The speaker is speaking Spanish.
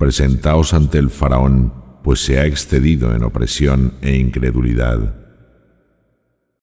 presentaos ante el faraón, pues se ha excedido en opresión e incredulidad.